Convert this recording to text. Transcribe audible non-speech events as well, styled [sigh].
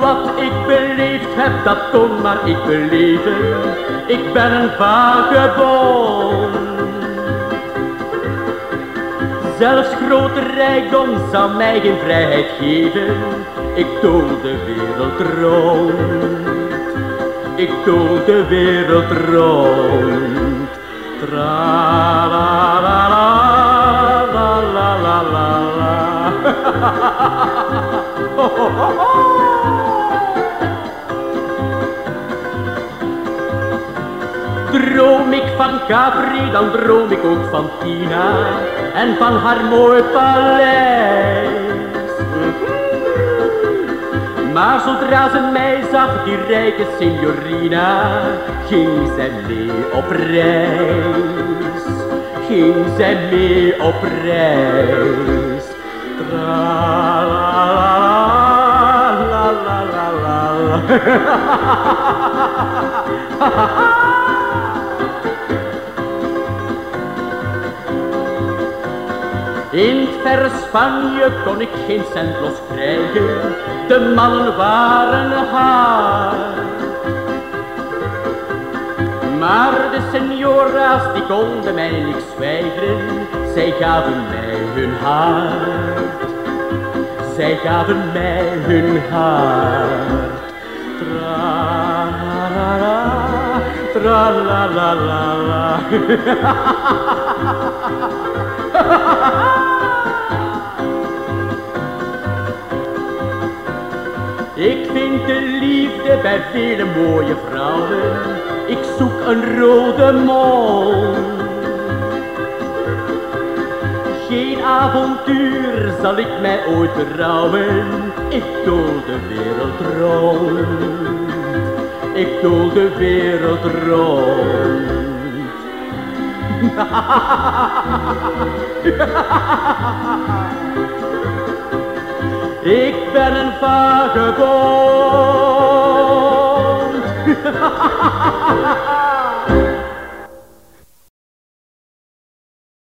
Wat ik beleefd heb, dat kon maar ik beleven. Ik ben een vagebond. Zelfs grote rijkdom zal mij geen vrijheid geven. Ik toon de wereld rond. Ik toon de wereld rond. Droom ik van Capri, dan droom ik ook van Tina en van haar mooi paleis. Maar zodra ze mij zag, die rijke signorina, ging zij mee op reis. Ging zij mee op reis. Tra la la la la la la. [laughs] In het verre Spanje kon ik geen cent los krijgen, de mannen waren haar. Maar de seniora's die konden mij niks weigeren, zij gaven mij hun hart. Zij gaven mij hun hart. Tra la la la. Ik vind de liefde bij vele mooie vrouwen. Ik zoek een rode mond. Geen avontuur zal ik mij ooit berouwen. Ik doe de wereld rond. Ik doe de wereld rond. [laughs] Ik ben een vagebond.